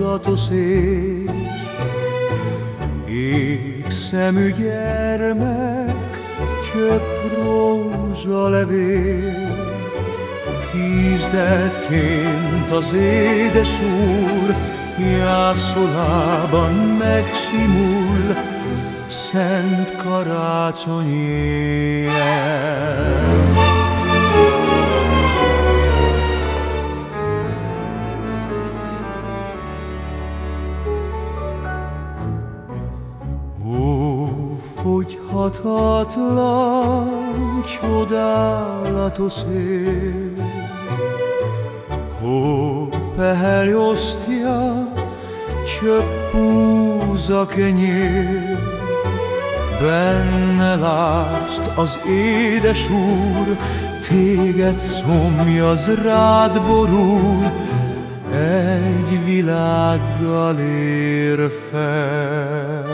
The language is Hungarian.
titokzatos és Égszemű gyermek, csöpp rózsalevél Kízdetként az édes úr Jászolában megsimul Szent karácsony éjjel. Fogyhatatlan, csodálatos él, Hó pehely osztja, csöpp búza kenyér, Benne lásd az édes úr, Téged szomjaz rád borul, Egy világgal ér fel.